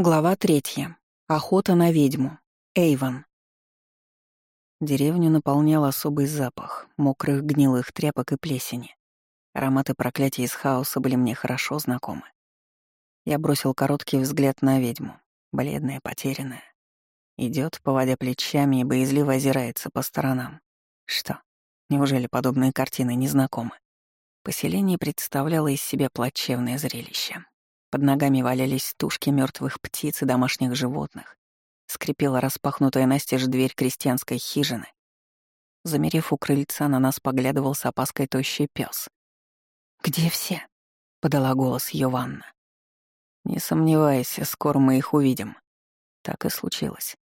Глава третья. Охота на ведьму. Эйвон. Деревню наполнял особый запах мокрых гнилых тряпок и плесени. Ароматы проклятия из хаоса были мне хорошо знакомы. Я бросил короткий взгляд на ведьму, бледная, потерянная. Идет, поводя плечами и боязливо озирается по сторонам. Что, неужели подобные картины незнакомы? Поселение представляло из себя плачевное зрелище. Под ногами валялись тушки мертвых птиц и домашних животных. Скрипела распахнутая настежь дверь крестьянской хижины. Замерев у крыльца, на нас поглядывал с опаской тощий пес. «Где все?» — подала голос Йованна. «Не сомневайся, скоро мы их увидим». Так и случилось.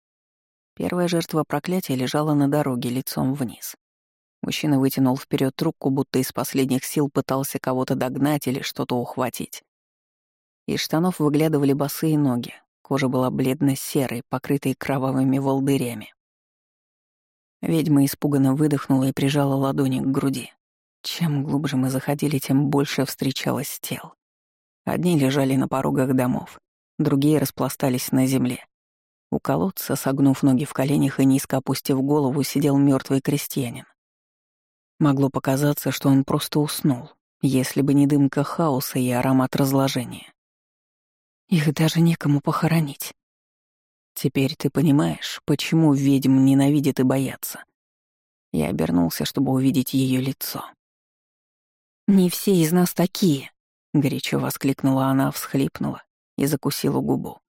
Первая жертва проклятия лежала на дороге лицом вниз. Мужчина вытянул вперед трубку, будто из последних сил пытался кого-то догнать или что-то ухватить. Из штанов выглядывали босые ноги. Кожа была бледно-серой, покрытой кровавыми волдырями. Ведьма испуганно выдохнула и прижала ладони к груди. Чем глубже мы заходили, тем больше встречалось тел. Одни лежали на порогах домов, другие распластались на земле. У колодца, согнув ноги в коленях и низко опустив голову, сидел мертвый крестьянин. Могло показаться, что он просто уснул, если бы не дымка хаоса и аромат разложения. Их даже некому похоронить. Теперь ты понимаешь, почему ведьм ненавидят и боятся. Я обернулся, чтобы увидеть ее лицо. «Не все из нас такие», — горячо воскликнула она, всхлипнула и закусила губу.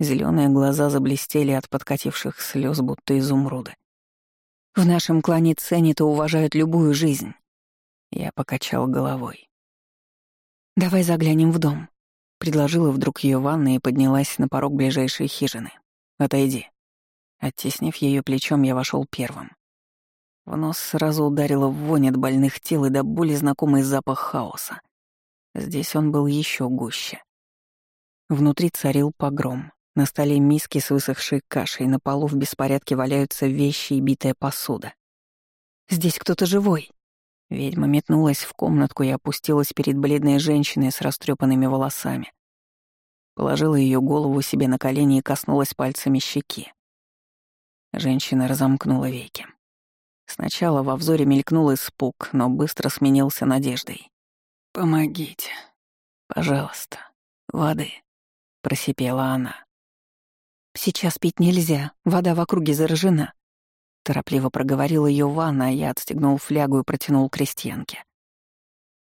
Зеленые глаза заблестели от подкативших слез, будто изумруды. «В нашем клане ценят и уважают любую жизнь». Я покачал головой. «Давай заглянем в дом», Предложила вдруг ее ванной и поднялась на порог ближайшей хижины. «Отойди». Оттеснив ее плечом, я вошел первым. В нос сразу ударило вонь от больных тел и до боли знакомый запах хаоса. Здесь он был еще гуще. Внутри царил погром. На столе миски с высохшей кашей, на полу в беспорядке валяются вещи и битая посуда. «Здесь кто-то живой!» Ведьма метнулась в комнатку и опустилась перед бледной женщиной с растрепанными волосами. Положила ее голову себе на колени и коснулась пальцами щеки. Женщина разомкнула веки. Сначала во взоре мелькнул испуг, но быстро сменился надеждой. «Помогите. Пожалуйста. Воды», — просипела она. «Сейчас пить нельзя. Вода в округе заражена», Торопливо проговорила ее ванна, а я отстегнул флягу и протянул крестьянке.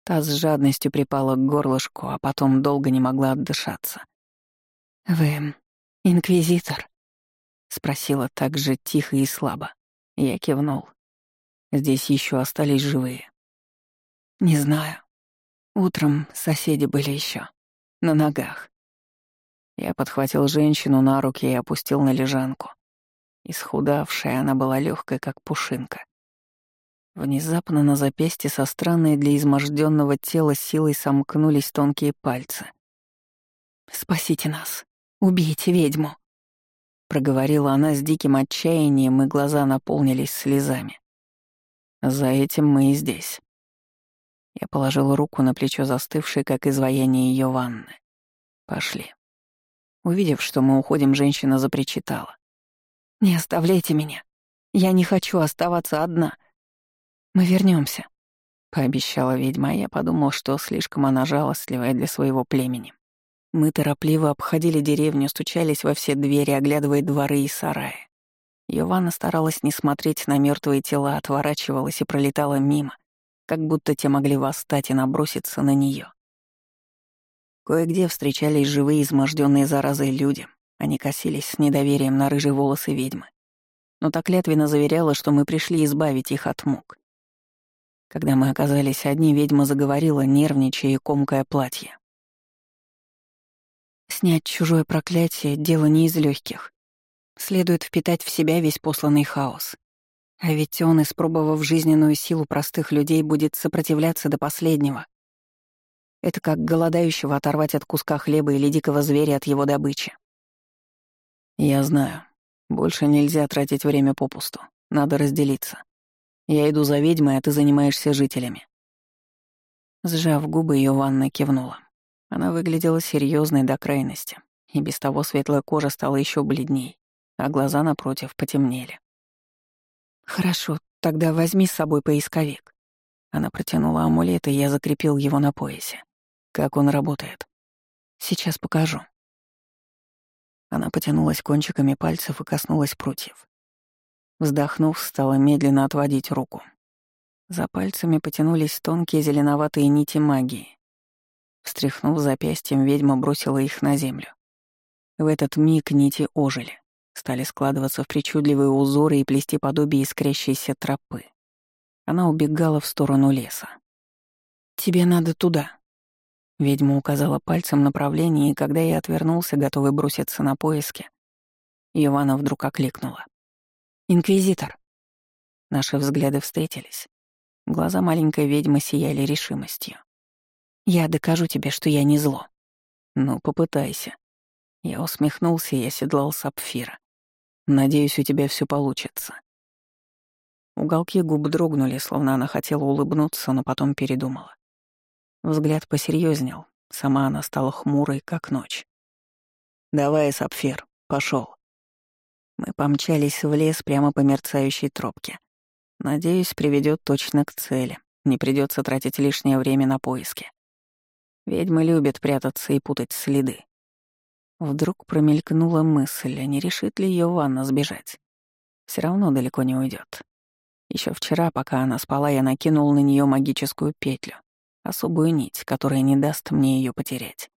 Та с жадностью припала к горлышку, а потом долго не могла отдышаться. «Вы инквизитор?» — спросила так же тихо и слабо. Я кивнул. Здесь еще остались живые. «Не знаю. Утром соседи были еще На ногах». Я подхватил женщину на руки и опустил на лежанку. Исхудавшая, она была легкой, как пушинка. Внезапно на запястье со странной для изможденного тела силой сомкнулись тонкие пальцы. «Спасите нас! Убейте ведьму!» Проговорила она с диким отчаянием, и глаза наполнились слезами. «За этим мы и здесь». Я положил руку на плечо застывшей, как изваяние ее ванны. «Пошли». Увидев, что мы уходим, женщина запричитала. Не оставляйте меня. Я не хочу оставаться одна. Мы вернемся, пообещала ведьма, и я подумал, что слишком она жалостливая для своего племени. Мы торопливо обходили деревню, стучались во все двери, оглядывая дворы и сараи. Йованна старалась не смотреть на мертвые тела, отворачивалась и пролетала мимо, как будто те могли восстать и наброситься на нее. Кое-где встречались живые, изможденные заразой люди, они косились с недоверием на рыжие волосы ведьмы. Но так клятвенно заверяла, что мы пришли избавить их от мук. Когда мы оказались одни, ведьма заговорила, нервничая и комкая платье. Снять чужое проклятие — дело не из легких. Следует впитать в себя весь посланный хаос. А ведь он, испробовав жизненную силу простых людей, будет сопротивляться до последнего. Это как голодающего оторвать от куска хлеба или дикого зверя от его добычи. «Я знаю. Больше нельзя тратить время попусту. Надо разделиться. Я иду за ведьмой, а ты занимаешься жителями». Сжав губы, ее ванна кивнула. Она выглядела серьезной до крайности. и без того светлая кожа стала еще бледней, а глаза напротив потемнели. «Хорошо, тогда возьми с собой поисковик». Она протянула амулет, и я закрепил его на поясе. Как он работает? Сейчас покажу. Она потянулась кончиками пальцев и коснулась прутьев. Вздохнув, стала медленно отводить руку. За пальцами потянулись тонкие зеленоватые нити магии. Встряхнув запястьем, ведьма бросила их на землю. В этот миг нити ожили, стали складываться в причудливые узоры и плести подобие искрящейся тропы. Она убегала в сторону леса. «Тебе надо туда». Ведьма указала пальцем направление, и когда я отвернулся, готовый броситься на поиски, Ивана вдруг окликнула. «Инквизитор». Наши взгляды встретились. Глаза маленькой ведьмы сияли решимостью. «Я докажу тебе, что я не зло». «Ну, попытайся». Я усмехнулся и оседлал сапфира. «Надеюсь, у тебя все получится». Уголки губ дрогнули, словно она хотела улыбнуться, но потом передумала. Взгляд посерьезнел, сама она стала хмурой, как ночь. «Давай, сапфир, пошел. Мы помчались в лес прямо по мерцающей тропке. Надеюсь, приведет точно к цели. Не придется тратить лишнее время на поиски. Ведьмы любят прятаться и путать следы. Вдруг промелькнула мысль, не решит ли ее ванна сбежать. Все равно далеко не уйдет. Еще вчера, пока она спала, я накинул на нее магическую петлю, особую нить, которая не даст мне ее потерять.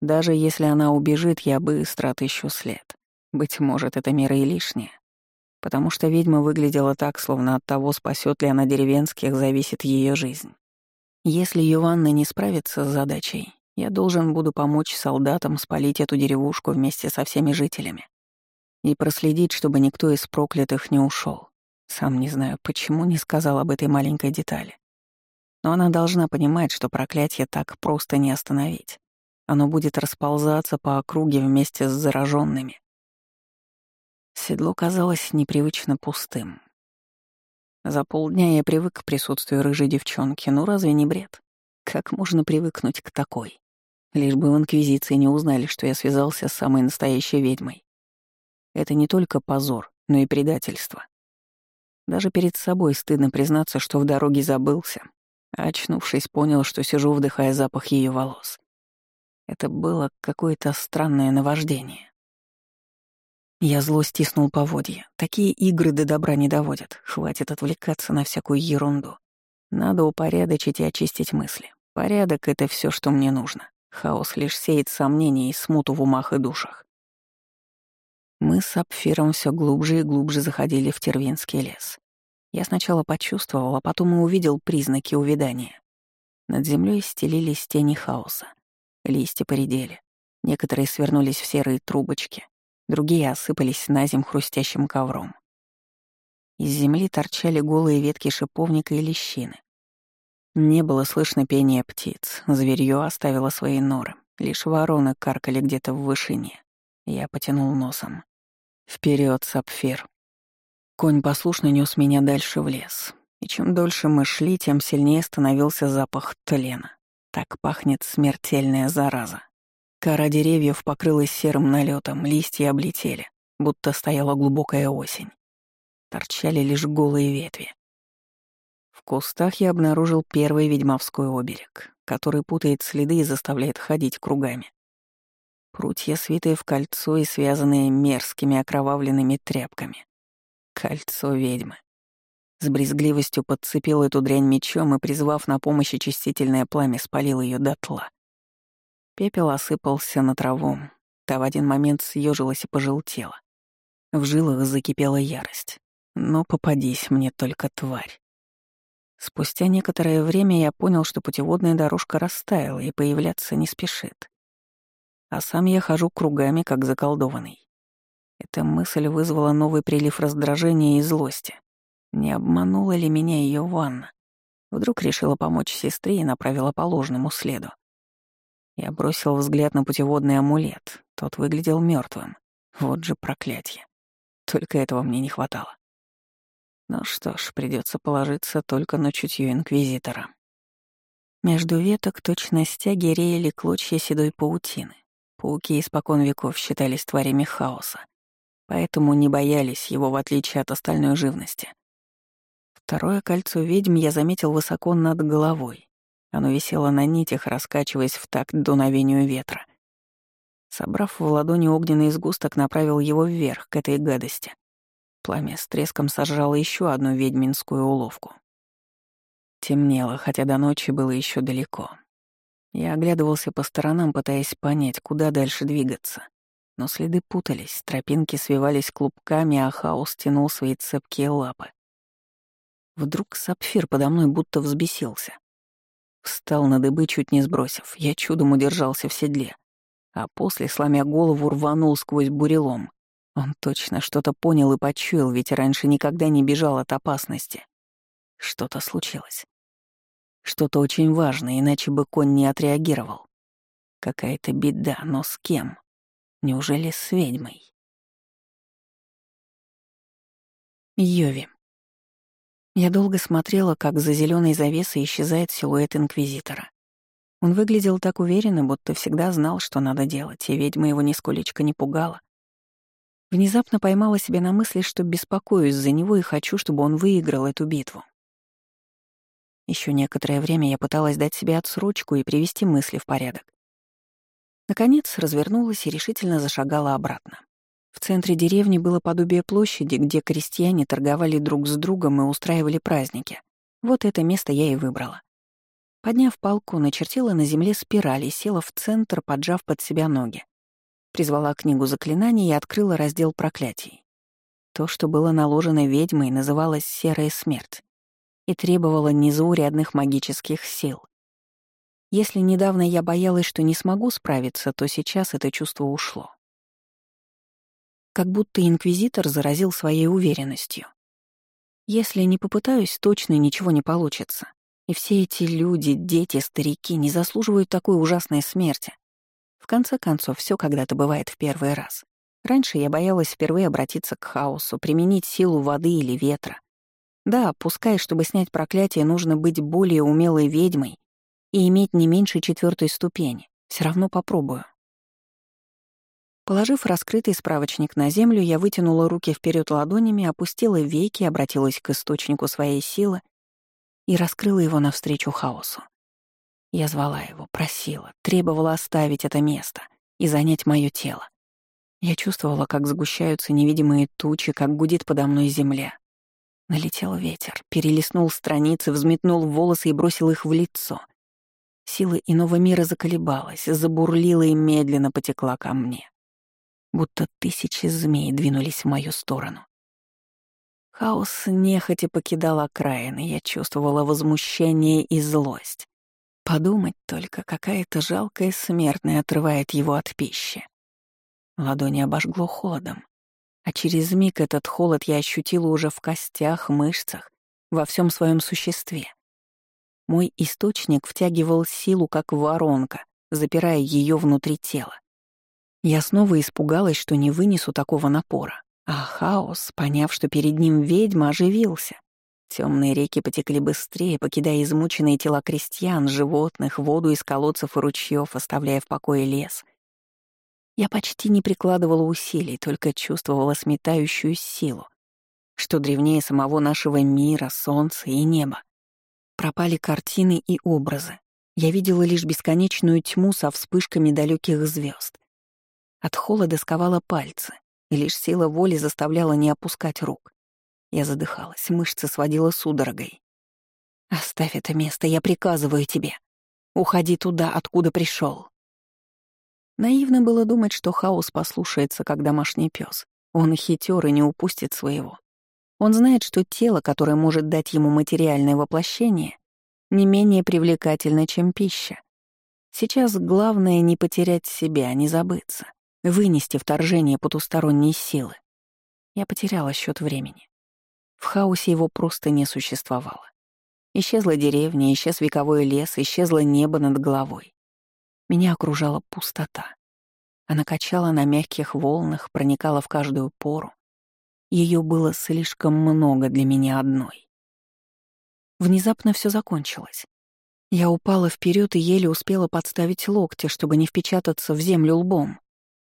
Даже если она убежит, я быстро отыщу след. Быть может, это мера и лишнее. Потому что ведьма выглядела так, словно от того, спасет ли она деревенских, зависит ее жизнь. Если Йованна не справится с задачей, я должен буду помочь солдатам спалить эту деревушку вместе со всеми жителями и проследить, чтобы никто из проклятых не ушел. Сам не знаю, почему не сказал об этой маленькой детали. Но она должна понимать, что проклятие так просто не остановить. Оно будет расползаться по округе вместе с зараженными, Седло казалось непривычно пустым. За полдня я привык к присутствию рыжей девчонки, ну разве не бред? Как можно привыкнуть к такой? Лишь бы в Инквизиции не узнали, что я связался с самой настоящей ведьмой. Это не только позор, но и предательство. Даже перед собой стыдно признаться, что в дороге забылся, очнувшись, понял, что сижу, вдыхая запах ее волос. Это было какое-то странное наваждение. Я зло стиснул поводья. Такие игры до добра не доводят. Хватит отвлекаться на всякую ерунду. Надо упорядочить и очистить мысли. Порядок — это все, что мне нужно. Хаос лишь сеет сомнения и смуту в умах и душах. Мы с Сапфиром все глубже и глубже заходили в Тервинский лес. Я сначала почувствовал, а потом и увидел признаки увядания. Над землей стелились тени хаоса. Листья поредели. Некоторые свернулись в серые трубочки, другие осыпались на земь хрустящим ковром. Из земли торчали голые ветки шиповника и лещины. Не было слышно пения птиц, зверьё оставило свои норы, лишь вороны каркали где-то в вышине. Я потянул носом. Вперед, сапфир. Конь послушно нес меня дальше в лес. И чем дольше мы шли, тем сильнее становился запах тлена. Так пахнет смертельная зараза. Кора деревьев покрылась серым налетом, листья облетели, будто стояла глубокая осень. Торчали лишь голые ветви. В кустах я обнаружил первый ведьмовской оберег, который путает следы и заставляет ходить кругами. Прутья, свитые в кольцо и связанные мерзкими окровавленными тряпками. Кольцо ведьмы. С брезгливостью подцепил эту дрянь мечом и, призвав на помощь очистительное пламя, спалил ее дотла. Пепел осыпался на траву. Та в один момент съежилась и пожелтела. В жилах закипела ярость. Но попадись мне только тварь. Спустя некоторое время я понял, что путеводная дорожка растаяла и появляться не спешит. А сам я хожу кругами, как заколдованный. Эта мысль вызвала новый прилив раздражения и злости. Не обманула ли меня ее ванна? Вдруг решила помочь сестре и направила по ложному следу. Я бросил взгляд на путеводный амулет. Тот выглядел мертвым. Вот же проклятие. Только этого мне не хватало. Ну что ж, придется положиться только на чутье Инквизитора. Между веток точно стяги реяли клочья седой паутины. Пауки испокон веков считались тварями хаоса, поэтому не боялись его в отличие от остальной живности. Второе кольцо ведьм я заметил высоко над головой. Оно висело на нитях, раскачиваясь в такт дуновению ветра. Собрав в ладони огненный сгусток, направил его вверх, к этой гадости. Пламя с треском сожрало еще одну ведьминскую уловку. Темнело, хотя до ночи было еще далеко. Я оглядывался по сторонам, пытаясь понять, куда дальше двигаться. Но следы путались, тропинки свивались клубками, а хаос тянул свои цепкие лапы. Вдруг сапфир подо мной будто взбесился. Встал на дыбы, чуть не сбросив. Я чудом удержался в седле. А после, сломя голову, рванул сквозь бурелом. Он точно что-то понял и почуял, ведь раньше никогда не бежал от опасности. Что-то случилось. Что-то очень важное, иначе бы конь не отреагировал. Какая-то беда, но с кем? Неужели с ведьмой? Йови. Я долго смотрела, как за зеленой завесой исчезает силуэт Инквизитора. Он выглядел так уверенно, будто всегда знал, что надо делать, и ведьма его нисколечко не пугала. Внезапно поймала себя на мысли, что беспокоюсь за него и хочу, чтобы он выиграл эту битву. Еще некоторое время я пыталась дать себе отсрочку и привести мысли в порядок. Наконец развернулась и решительно зашагала обратно. В центре деревни было подобие площади, где крестьяне торговали друг с другом и устраивали праздники. Вот это место я и выбрала. Подняв палку, начертила на земле спираль и села в центр, поджав под себя ноги. Призвала книгу заклинаний и открыла раздел проклятий. То, что было наложено ведьмой, называлось «серая смерть» и требовала незаурядных магических сил. Если недавно я боялась, что не смогу справиться, то сейчас это чувство ушло. Как будто инквизитор заразил своей уверенностью. Если не попытаюсь, точно ничего не получится. И все эти люди, дети, старики не заслуживают такой ужасной смерти. В конце концов, все когда-то бывает в первый раз. Раньше я боялась впервые обратиться к хаосу, применить силу воды или ветра. Да, пускай, чтобы снять проклятие, нужно быть более умелой ведьмой и иметь не меньше четвертой ступени. Все равно попробую. Положив раскрытый справочник на землю, я вытянула руки вперед ладонями, опустила веки, обратилась к источнику своей силы и раскрыла его навстречу хаосу. Я звала его, просила, требовала оставить это место и занять мое тело. Я чувствовала, как сгущаются невидимые тучи, как гудит подо мной земля. Налетел ветер, перелистнул страницы, взметнул волосы и бросил их в лицо. Сила иного мира заколебалась, забурлила и медленно потекла ко мне. Будто тысячи змей двинулись в мою сторону. Хаос нехотя покидал окраины, я чувствовала возмущение и злость. Подумать только, какая-то жалкая смертная отрывает его от пищи. Ладони обожгло холодом. А через миг этот холод я ощутила уже в костях, мышцах, во всем своем существе. Мой источник втягивал силу, как воронка, запирая ее внутри тела. Я снова испугалась, что не вынесу такого напора. А хаос, поняв, что перед ним ведьма, оживился. Темные реки потекли быстрее, покидая измученные тела крестьян, животных, воду из колодцев и ручьев, оставляя в покое лес — я почти не прикладывала усилий, только чувствовала сметающую силу, что древнее самого нашего мира, солнца и неба. Пропали картины и образы. Я видела лишь бесконечную тьму со вспышками далеких звезд. От холода сковала пальцы, и лишь сила воли заставляла не опускать рук. Я задыхалась, мышцы сводила судорогой. «Оставь это место, я приказываю тебе. Уходи туда, откуда пришел. Наивно было думать, что хаос послушается, как домашний пес. Он хитер и не упустит своего. Он знает, что тело, которое может дать ему материальное воплощение, не менее привлекательно, чем пища. Сейчас главное не потерять себя, не забыться, вынести вторжение потусторонней силы. Я потеряла счет времени. В хаосе его просто не существовало. Исчезла деревня, исчез вековой лес, исчезло небо над головой. Меня окружала пустота. Она качала на мягких волнах, проникала в каждую пору. Ее было слишком много для меня одной. Внезапно все закончилось. Я упала вперед и еле успела подставить локти, чтобы не впечататься в землю лбом.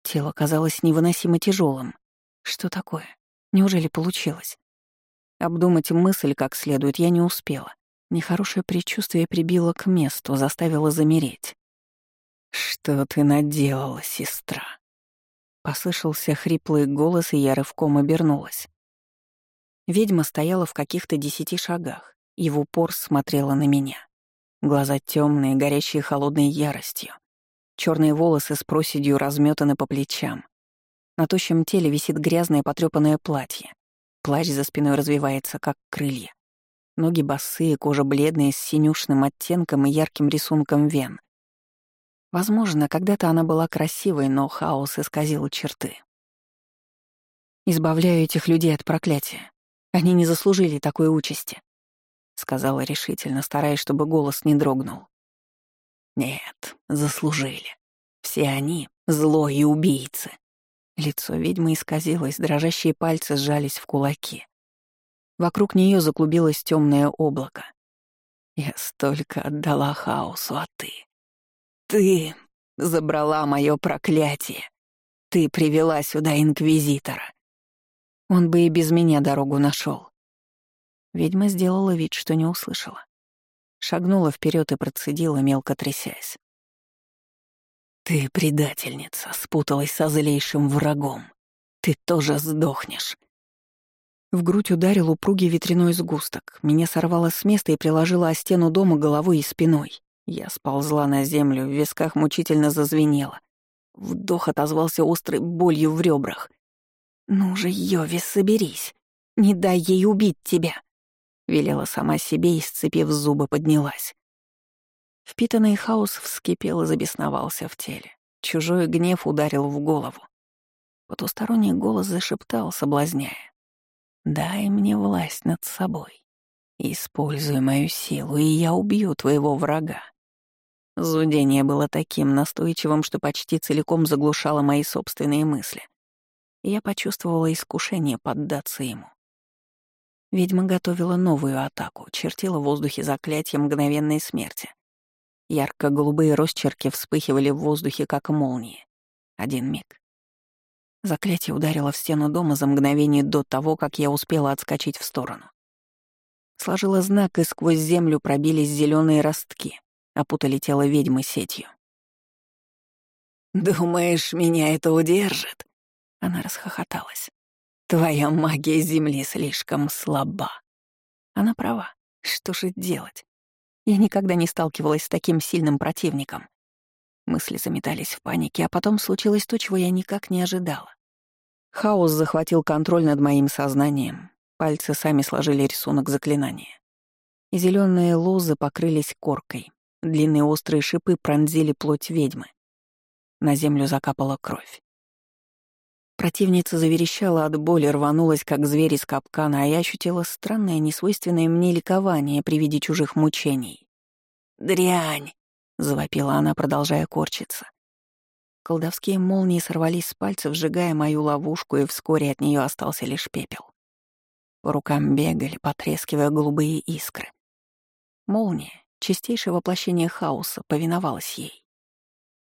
Тело казалось невыносимо тяжелым. Что такое? Неужели получилось? Обдумать мысль как следует я не успела. Нехорошее предчувствие прибило к месту, заставило замереть. «Что ты наделала, сестра?» Послышался хриплый голос, и я рывком обернулась. Ведьма стояла в каких-то десяти шагах и в упор смотрела на меня. Глаза темные, горящие холодной яростью. Черные волосы с проседью разметаны по плечам. На тощем теле висит грязное потрёпанное платье. Плащ за спиной развивается, как крылья. Ноги босые, кожа бледная, с синюшным оттенком и ярким рисунком вен. Возможно, когда-то она была красивой, но хаос исказил черты. «Избавляю этих людей от проклятия. Они не заслужили такой участи», — сказала решительно, стараясь, чтобы голос не дрогнул. «Нет, заслужили. Все они — зло и убийцы». Лицо ведьмы исказилось, дрожащие пальцы сжались в кулаки. Вокруг нее заклубилось темное облако. Я столько отдала хаосу, а ты... Ты забрала мое проклятие. Ты привела сюда инквизитора. Он бы и без меня дорогу нашел. Ведьма сделала вид, что не услышала. Шагнула вперед и процедила, мелко трясясь. «Ты предательница, спуталась со злейшим врагом. Ты тоже сдохнешь». В грудь ударил упругий ветряной сгусток. Меня сорвало с места и приложило о стену дома головой и спиной. Я сползла на землю, в висках мучительно зазвенело. Вдох отозвался острой болью в ребрах. «Ну же, Йови, соберись. Не дай ей убить тебя!» Велела сама себе и, сцепив зубы, поднялась. Впитанный хаос вскипел и забесновался в теле. Чужой гнев ударил в голову. Потусторонний голос зашептал, соблазняя. «Дай мне власть над собой. Используй мою силу, и я убью твоего врага. Зудение было таким настойчивым, что почти целиком заглушало мои собственные мысли. Я почувствовала искушение поддаться ему. Ведьма готовила новую атаку, чертила в воздухе заклятие мгновенной смерти. Ярко-голубые росчерки вспыхивали в воздухе, как молнии. Один миг. Заклятие ударило в стену дома за мгновение до того, как я успела отскочить в сторону. Сложила знак, и сквозь землю пробились зеленые ростки опутали тело ведьмы сетью. «Думаешь, меня это удержит?» Она расхохоталась. «Твоя магия Земли слишком слаба». Она права. Что же делать? Я никогда не сталкивалась с таким сильным противником. Мысли заметались в панике, а потом случилось то, чего я никак не ожидала. Хаос захватил контроль над моим сознанием. Пальцы сами сложили рисунок заклинания. Зеленые лозы покрылись коркой. Длинные острые шипы пронзили плоть ведьмы. На землю закапала кровь. Противница заверещала от боли, рванулась, как зверь из капкана, а я ощутила странное, несвойственное мне ликование при виде чужих мучений. «Дрянь!» — завопила она, продолжая корчиться. Колдовские молнии сорвались с пальцев, сжигая мою ловушку, и вскоре от нее остался лишь пепел. По рукам бегали, потрескивая голубые искры. Молния, Чистейшее воплощение хаоса повиновалось ей.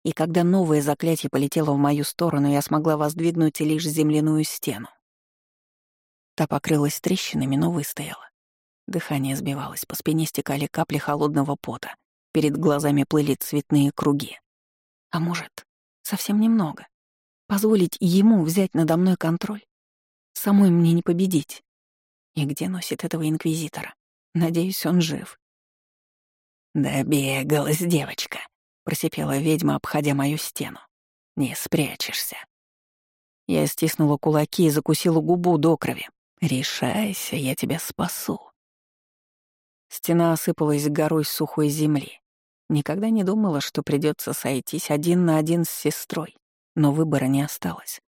И когда новое заклятие полетело в мою сторону, я смогла воздвигнуть лишь земляную стену. Та покрылась трещинами, но выстояла. Дыхание сбивалось, по спине стекали капли холодного пота, перед глазами плыли цветные круги. А может, совсем немного. Позволить ему взять надо мной контроль? Самой мне не победить. И где носит этого инквизитора? Надеюсь, он жив. «Добегалась девочка», — просипела ведьма, обходя мою стену. «Не спрячешься». Я стиснула кулаки и закусила губу до крови. «Решайся, я тебя спасу». Стена осыпалась горой сухой земли. Никогда не думала, что придется сойтись один на один с сестрой, но выбора не осталось.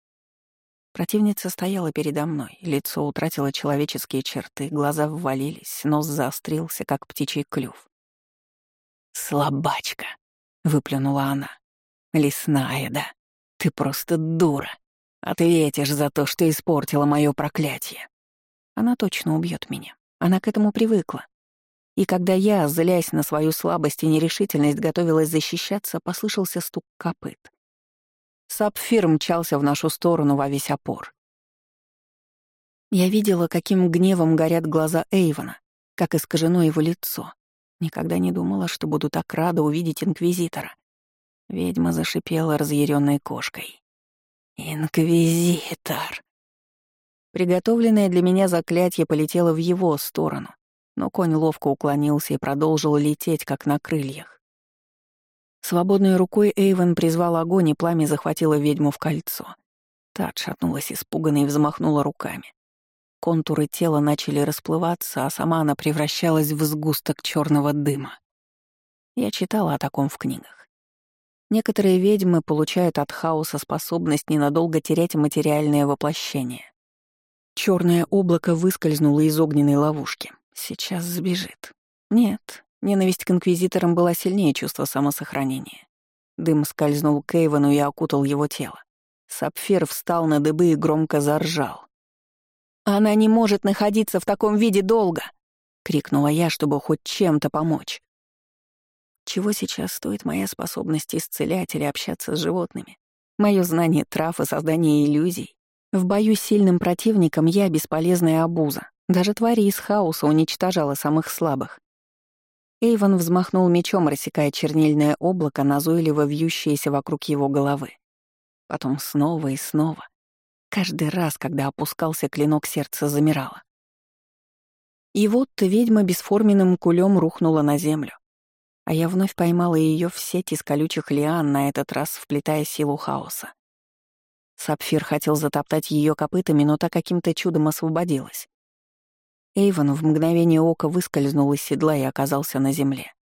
Противница стояла передо мной, лицо утратило человеческие черты, глаза ввалились, нос заострился, как птичий клюв. «Слабачка», — выплюнула она. «Лесная, да? Ты просто дура. Ответишь за то, что испортила мое проклятие. Она точно убьет меня. Она к этому привыкла. И когда я, злясь на свою слабость и нерешительность, готовилась защищаться, послышался стук копыт. Сапфир мчался в нашу сторону во весь опор. Я видела, каким гневом горят глаза Эйвона, как искажено его лицо. Никогда не думала, что буду так рада увидеть Инквизитора. Ведьма зашипела разъяренной кошкой. «Инквизитор!» Приготовленное для меня заклятие полетело в его сторону, но конь ловко уклонился и продолжил лететь, как на крыльях. Свободной рукой Эйвен призвал огонь, и пламя захватило ведьму в кольцо. Та отшатнулась испуганно и взмахнула руками. Контуры тела начали расплываться, а сама она превращалась в сгусток черного дыма. Я читала о таком в книгах. Некоторые ведьмы получают от хаоса способность ненадолго терять материальное воплощение. Черное облако выскользнуло из огненной ловушки. Сейчас сбежит. Нет, ненависть к инквизиторам была сильнее чувства самосохранения. Дым скользнул к Эйвону и окутал его тело. Сапфир встал на дыбы и громко заржал. «Она не может находиться в таком виде долго!» — крикнула я, чтобы хоть чем-то помочь. Чего сейчас стоит моя способность исцелять или общаться с животными? Мое знание трав и создание иллюзий? В бою с сильным противником я бесполезная обуза. Даже твари из хаоса уничтожала самых слабых. Эйвон взмахнул мечом, рассекая чернильное облако, назойливо вьющееся вокруг его головы. Потом снова и снова. Каждый раз, когда опускался клинок, сердце замирало. И вот ведьма бесформенным кулем рухнула на землю. А я вновь поймала ее в сеть из колючих лиан, на этот раз вплетая силу хаоса. Сапфир хотел затоптать ее копытами, но та каким-то чудом освободилась. Эйвен в мгновение ока выскользнул из седла и оказался на земле.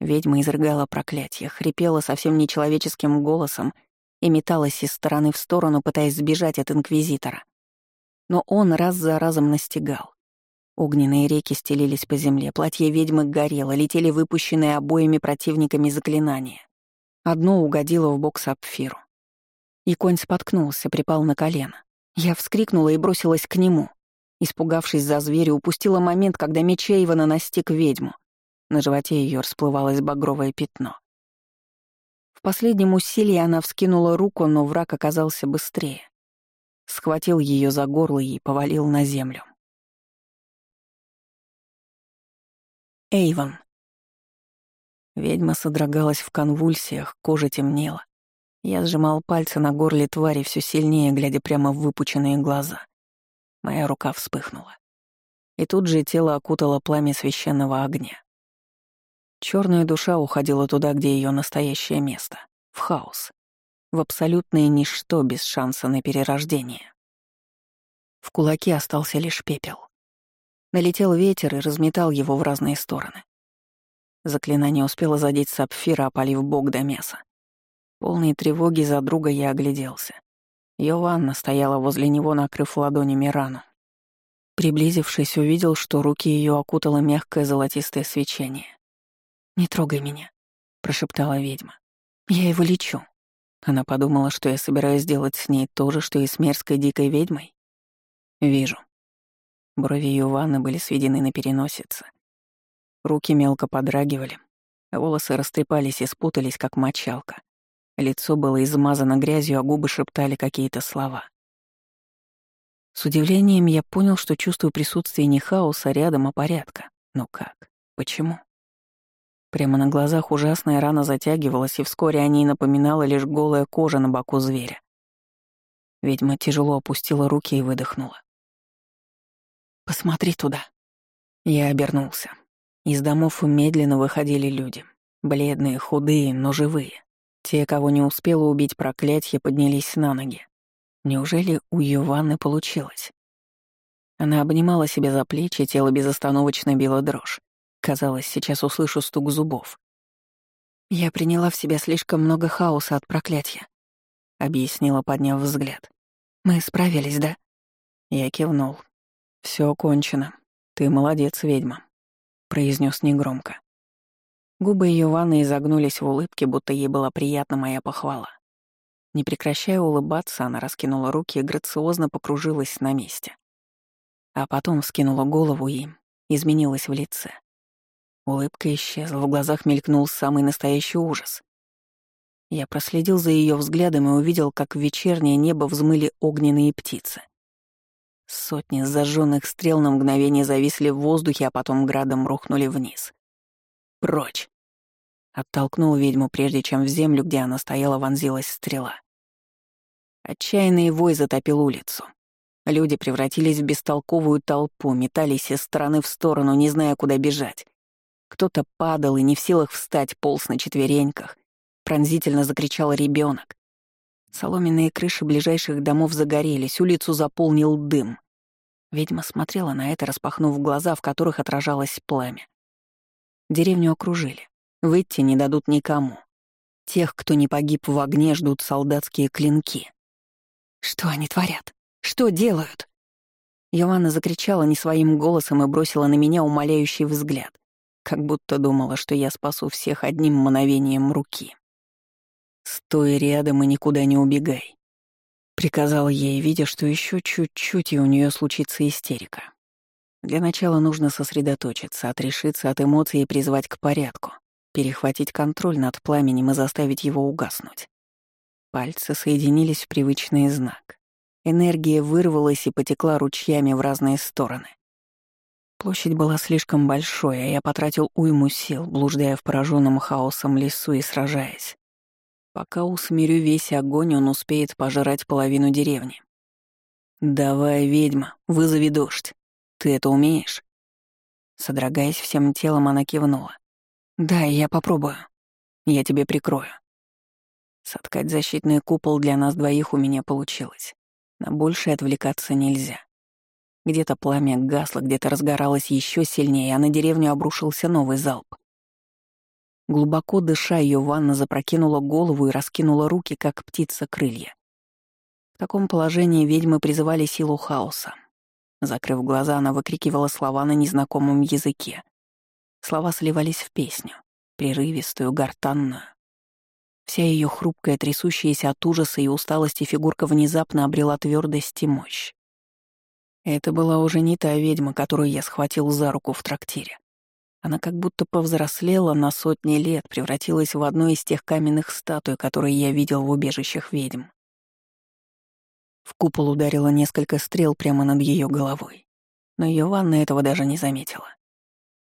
Ведьма изрыгала проклятие, хрипела совсем нечеловеческим голосом и металась из стороны в сторону, пытаясь сбежать от Инквизитора. Но он раз за разом настигал. Огненные реки стелились по земле, платье ведьмы горело, летели выпущенные обоими противниками заклинания. Одно угодило в бок Сапфиру. И конь споткнулся, припал на колено. Я вскрикнула и бросилась к нему. Испугавшись за зверя, упустила момент, когда меч Эйвона настиг ведьму. На животе ее расплывалось багровое пятно. В последнем усилии она вскинула руку, но враг оказался быстрее. Схватил ее за горло и повалил на землю. Эйвон. Ведьма содрогалась в конвульсиях, кожа темнела. Я сжимал пальцы на горле твари все сильнее, глядя прямо в выпученные глаза. Моя рука вспыхнула. И тут же тело окутало пламя священного огня. Черная душа уходила туда, где ее настоящее место — в хаос, в абсолютное ничто без шанса на перерождение. В кулаке остался лишь пепел. Налетел ветер и разметал его в разные стороны. Заклинание успело задеть сапфира, опалив бок до мяса. Полной тревоги за друга я огляделся. Йованна стояла возле него, накрыв ладонями рану. Приблизившись, увидел, что руки ее окутало мягкое золотистое свечение. «Не трогай меня», — прошептала ведьма. «Я его лечу». Она подумала, что я собираюсь сделать с ней то же, что и с мерзкой дикой ведьмой. «Вижу». Брови Йованны были сведены на переносице. Руки мелко подрагивали, волосы растрепались и спутались, как мочалка. Лицо было измазано грязью, а губы шептали какие-то слова. С удивлением я понял, что чувствую присутствие не хаоса рядом, а порядка. Но как? Почему? Прямо на глазах ужасная рана затягивалась, и вскоре о ней напоминала лишь голая кожа на боку зверя. Ведьма тяжело опустила руки и выдохнула. «Посмотри туда». Я обернулся. Из домов медленно выходили люди. Бледные, худые, но живые. Те, кого не успела убить проклятье, поднялись на ноги. Неужели у Юванны получилось? Она обнимала себя за плечи, тело безостановочно било дрожь. Казалось, сейчас услышу стук зубов. «Я приняла в себя слишком много хаоса от проклятия», — объяснила, подняв взгляд. «Мы справились, да?» Я кивнул. Все кончено. Ты молодец, ведьма», — произнес негромко. Губы ее ванны изогнулись в улыбке, будто ей была приятна моя похвала. Не прекращая улыбаться, она раскинула руки и грациозно покружилась на месте. А потом вскинула голову и изменилась в лице. Улыбка исчезла, в глазах мелькнул самый настоящий ужас. Я проследил за ее взглядом и увидел, как в вечернее небо взмыли огненные птицы. Сотни зажженных стрел на мгновение зависли в воздухе, а потом градом рухнули вниз. «Прочь!» Оттолкнул ведьму, прежде чем в землю, где она стояла, вонзилась стрела. Отчаянный вой затопил улицу. Люди превратились в бестолковую толпу, метались из стороны в сторону, не зная, куда бежать. Кто-то падал и не в силах встать, полз на четвереньках. Пронзительно закричал ребенок. Соломенные крыши ближайших домов загорелись, улицу заполнил дым. Ведьма смотрела на это, распахнув глаза, в которых отражалось пламя. Деревню окружили. Выйти не дадут никому. Тех, кто не погиб в огне, ждут солдатские клинки. Что они творят? Что делают?» Йоанна закричала не своим голосом и бросила на меня умоляющий взгляд, как будто думала, что я спасу всех одним мановением руки. «Стой рядом и никуда не убегай», — приказал ей, видя, что еще чуть-чуть, и у нее случится истерика. Для начала нужно сосредоточиться, отрешиться от эмоций и призвать к порядку, перехватить контроль над пламенем и заставить его угаснуть. Пальцы соединились в привычный знак. Энергия вырвалась и потекла ручьями в разные стороны. Площадь была слишком большой, а я потратил уйму сил, блуждая в пораженном хаосом лесу и сражаясь. Пока усмирю весь огонь, он успеет пожрать половину деревни. «Давай, ведьма, вызови дождь. Ты это умеешь?» Содрогаясь всем телом, она кивнула. «Да, я попробую. Я тебе прикрою». Соткать защитный купол для нас двоих у меня получилось. На большее отвлекаться нельзя. Где-то пламя гасло, где-то разгоралось еще сильнее, а на деревню обрушился новый залп. Глубоко дыша, ее ванна запрокинула голову и раскинула руки, как птица крылья. В таком положении ведьмы призывали силу хаоса. Закрыв глаза, она выкрикивала слова на незнакомом языке. Слова сливались в песню, прерывистую, гортанную. Вся ее хрупкая, трясущаяся от ужаса и усталости фигурка внезапно обрела твердость и мощь. Это была уже не та ведьма, которую я схватил за руку в трактире. Она как будто повзрослела на сотни лет, превратилась в одну из тех каменных статуй, которые я видел в убежищах ведьм. В купол ударило несколько стрел прямо над ее головой, но ее ванна этого даже не заметила.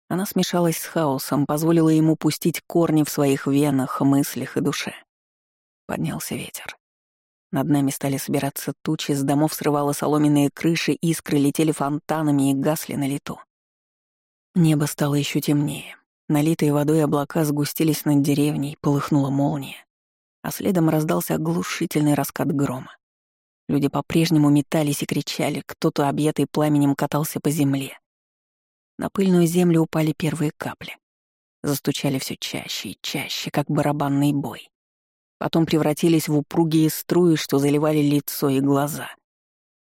Она смешалась с хаосом, позволила ему пустить корни в своих венах, мыслях и душе. Поднялся ветер. Над нами стали собираться тучи, с домов срывало соломенные крыши, искры летели фонтанами и гасли на лету. Небо стало еще темнее. Налитые водой облака сгустились над деревней, полыхнула молния. А следом раздался оглушительный раскат грома. Люди по-прежнему метались и кричали, кто-то, объятый пламенем, катался по земле. На пыльную землю упали первые капли. Застучали все чаще и чаще, как барабанный бой. Потом превратились в упругие струи, что заливали лицо и глаза.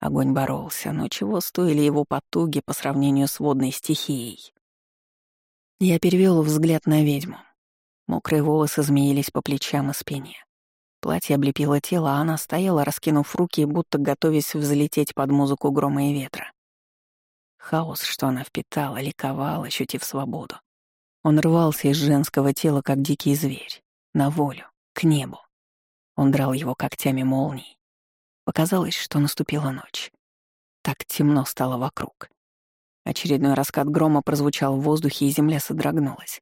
Огонь боролся, но чего стоили его потуги по сравнению с водной стихией? Я перевел взгляд на ведьму. Мокрые волосы змеились по плечам и спине. Платье облепило тело, а она стояла, раскинув руки, будто готовясь взлететь под музыку грома и ветра. Хаос, что она впитала, ликовал, ощутив свободу. Он рвался из женского тела, как дикий зверь, на волю, к небу. Он драл его когтями молний. Показалось, что наступила ночь. Так темно стало вокруг. Очередной раскат грома прозвучал в воздухе, и земля содрогнулась.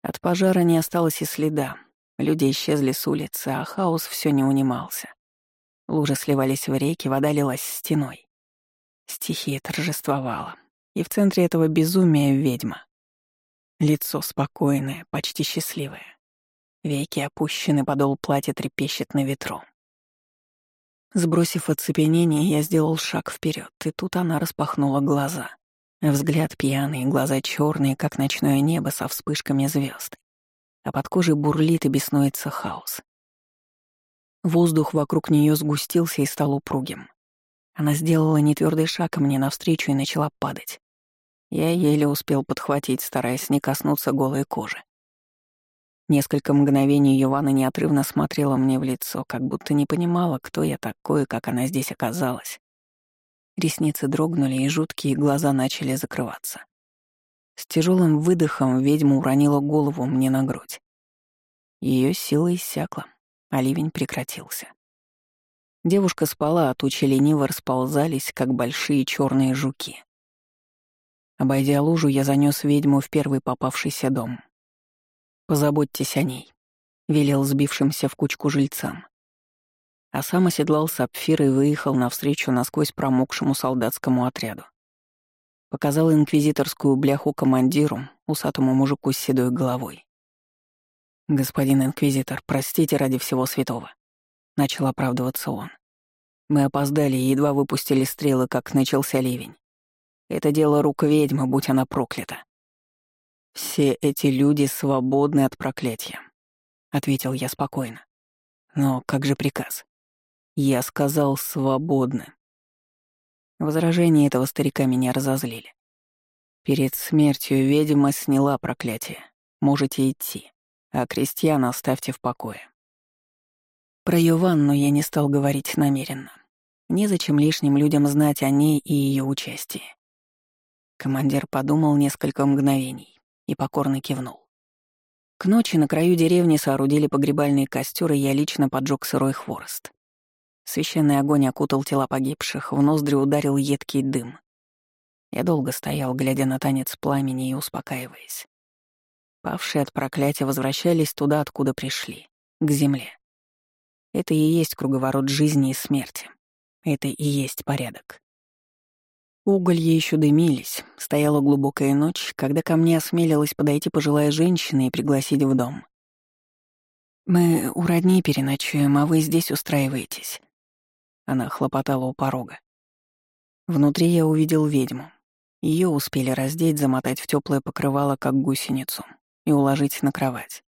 От пожара не осталось и следа. Люди исчезли с улицы, а хаос все не унимался. Лужи сливались в реки, вода лилась стеной. Стихия торжествовала. И в центре этого безумия ведьма. Лицо спокойное, почти счастливое. Веки опущены, подол платья трепещет на ветру. Сбросив оцепенение, я сделал шаг вперед, и тут она распахнула глаза. Взгляд пьяный, глаза черные, как ночное небо со вспышками звезд, а под кожей бурлит и беснуется хаос. Воздух вокруг нее сгустился и стал упругим. Она сделала нетвердый шаг мне навстречу и начала падать. Я еле успел подхватить, стараясь не коснуться голой кожи. Несколько мгновений Йована неотрывно смотрела мне в лицо, как будто не понимала, кто я такой и как она здесь оказалась. Ресницы дрогнули, и жуткие глаза начали закрываться. С тяжелым выдохом ведьма уронила голову мне на грудь. Ее сила иссякла, а ливень прекратился. Девушка спала, а тучи лениво расползались, как большие черные жуки. Обойдя лужу, я занес ведьму в первый попавшийся дом. «Позаботьтесь о ней», — велел сбившимся в кучку жильцам. А сам оседлал сапфир и выехал навстречу насквозь промокшему солдатскому отряду. Показал инквизиторскую бляху командиру, усатому мужику с седой головой. «Господин инквизитор, простите ради всего святого», — начал оправдываться он. «Мы опоздали и едва выпустили стрелы, как начался ливень. Это дело рук ведьмы, будь она проклята». «Все эти люди свободны от проклятия», — ответил я спокойно. «Но как же приказ?» «Я сказал свободны». Возражения этого старика меня разозлили. Перед смертью ведьма сняла проклятие. Можете идти а крестьян оставьте в покое. Про Йованну я не стал говорить намеренно. Незачем лишним людям знать о ней и ее участии. Командир подумал несколько мгновений и покорно кивнул. К ночи на краю деревни соорудили погребальный костер, и я лично поджег сырой хворост. Священный огонь окутал тела погибших, в ноздри ударил едкий дым. Я долго стоял, глядя на танец пламени и успокаиваясь. Павшие от проклятия возвращались туда, откуда пришли, к земле. Это и есть круговорот жизни и смерти. Это и есть порядок. Уголья еще дымились, стояла глубокая ночь, когда ко мне осмелилась подойти пожилая женщина и пригласить в дом. «Мы у родни переночуем, а вы здесь устраиваетесь». Она хлопотала у порога. Внутри я увидел ведьму. Ее успели раздеть, замотать в теплое покрывало, как гусеницу и уложить на кровать.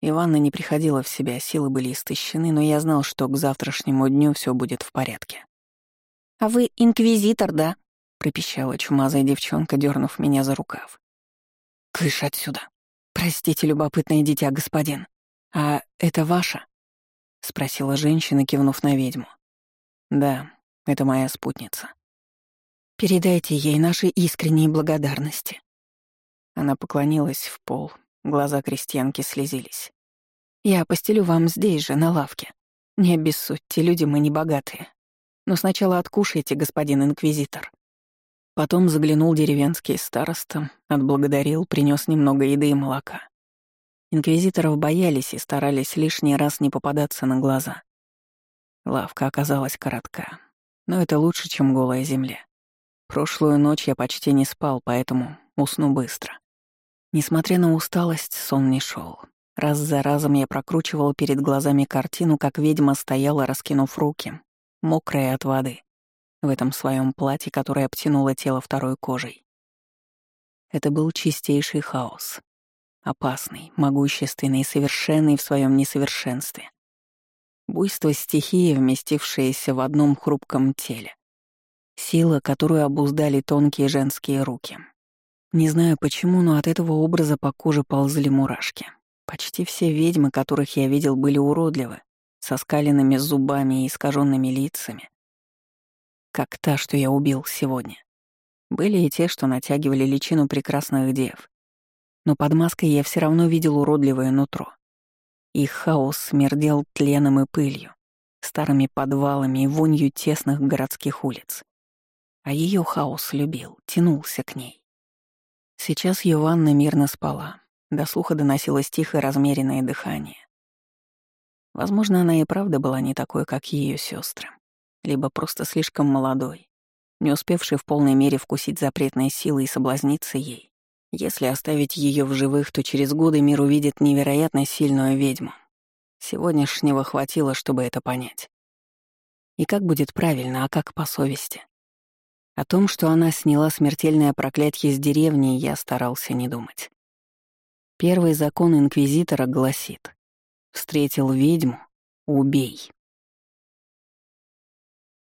Иванна не приходила в себя, силы были истощены, но я знал, что к завтрашнему дню все будет в порядке. «А вы инквизитор, да?» — пропищала чумазая девчонка, дернув меня за рукав. «Кыш отсюда! Простите, любопытное дитя, господин. А это ваша?» — спросила женщина, кивнув на ведьму. «Да, это моя спутница». «Передайте ей наши искренние благодарности. Она поклонилась в пол, глаза крестьянки слезились. «Я постелю вам здесь же, на лавке. Не обессудьте, люди мы не богатые. Но сначала откушайте, господин инквизитор». Потом заглянул деревенский староста, отблагодарил, принес немного еды и молока. Инквизиторов боялись и старались лишний раз не попадаться на глаза. Лавка оказалась коротка, но это лучше, чем голая земля. Прошлую ночь я почти не спал, поэтому усну быстро. Несмотря на усталость, сон не шел. Раз за разом я прокручивал перед глазами картину, как ведьма стояла, раскинув руки, мокрая от воды, в этом своем платье, которое обтянуло тело второй кожей. Это был чистейший хаос. Опасный, могущественный и совершенный в своем несовершенстве. Буйство стихии, вместившееся в одном хрупком теле. Сила, которую обуздали тонкие женские руки. Не знаю почему, но от этого образа по коже ползли мурашки. Почти все ведьмы, которых я видел, были уродливы, со скаленными зубами и искаженными лицами. Как та, что я убил сегодня. Были и те, что натягивали личину прекрасных дев. Но под маской я все равно видел уродливое нутро. Их хаос смердел тленом и пылью, старыми подвалами и вонью тесных городских улиц. А ее хаос любил, тянулся к ней. Сейчас Йованна мирно спала. До слуха доносилось тихое размеренное дыхание. Возможно, она и правда была не такой, как ее сестры, либо просто слишком молодой, не успевший в полной мере вкусить запретной силы и соблазниться ей. Если оставить ее в живых, то через годы мир увидит невероятно сильную ведьму. Сегодняшнего хватило, чтобы это понять. И как будет правильно, а как по совести? О том, что она сняла смертельное проклятие с деревни, я старался не думать. Первый закон Инквизитора гласит «Встретил ведьму — убей».